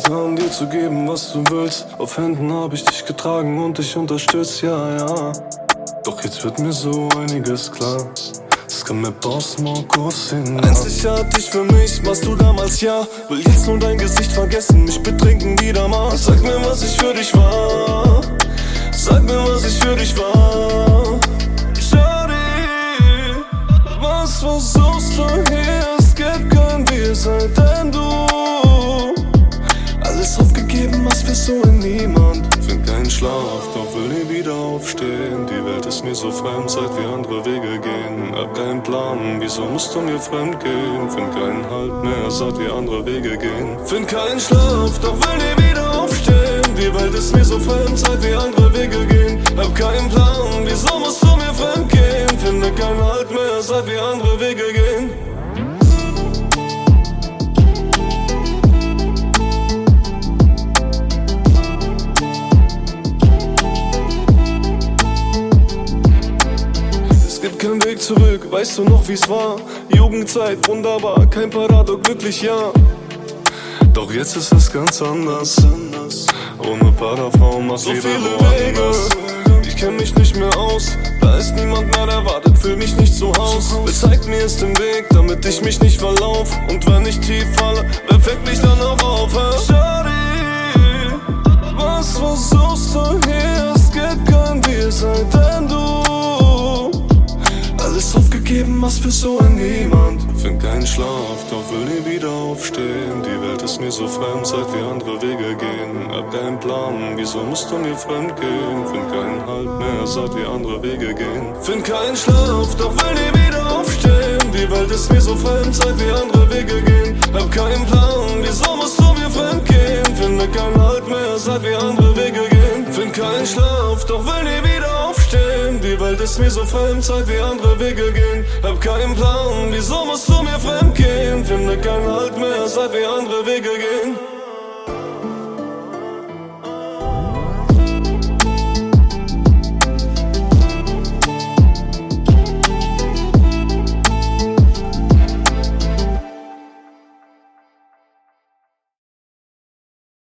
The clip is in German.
zu geben, was du willst. Auf Händen hab ich dich getragen und dich unterstützt, ja, ja. Doch jetzt wird mir so einiges klar. Es kann mir Boss Markus hin. Einzig hatte ich für mich, was du damals ja. Will jetzt nur dein Gesicht vergessen, mich betrinken wieder mal. Sag mir, was ich für dich war. Sag mir, was ich für dich war. Shawty, was versuchst du hier? Es gibt kein Wir seitdem du für so in niemand. Find keinen Schlaf, doch will nie wieder aufstehen. Die Welt ist mir so fremd, seit wir andere Wege gehen. Hab keinen Plan, wieso musst du mir fremd gehen? Find keinen Halt mehr, seit wir andere Wege gehen. Find keinen Schlaf, doch will nie wieder aufstehen. Die Welt ist mir so fremd, seit wir andere Wege gehen. Hab keinen Plan, wieso musst du mir fremd gehen? Finde keinen Halt mehr, seit wir andere zurück, weißt du noch wie's war? Jugendzeit, wunderbar, kein Parado, glücklich, ja. Doch jetzt ist es ganz anders. Ohne Parafrau macht so viele Wege. Ich kenn mich nicht mehr aus. Da ist niemand mehr, der wartet, fühl mich nicht zu Haus. Bezeigt mir jetzt den Weg, damit ich mich nicht verlauf. Und wenn ich tief falle, wer fängt mich dann auch auf? Hä? Was für so ein Niemand. Find keinen Schlaf, doch will nie wieder aufstehen. Die Welt ist mir so fremd, seit wir andere Wege gehen. Hab keinen Plan, wieso musst du mir fremd gehen? Find keinen Halt mehr, seit wir andere Wege gehen. Find keinen Schlaf, doch will nie wieder aufstehen. Die Welt ist mir so fremd, seit wir andere Wege gehen. Hab keinen Plan, wieso musst du mir fremd gehen? Finde keinen Halt mehr, seit wir andere Wege gehen. Find keinen Schlaf, doch will nie wieder aufstehen. Welt ist mir so fremd, seit wir andere Wege gehen. Hab keinen Plan, wieso musst du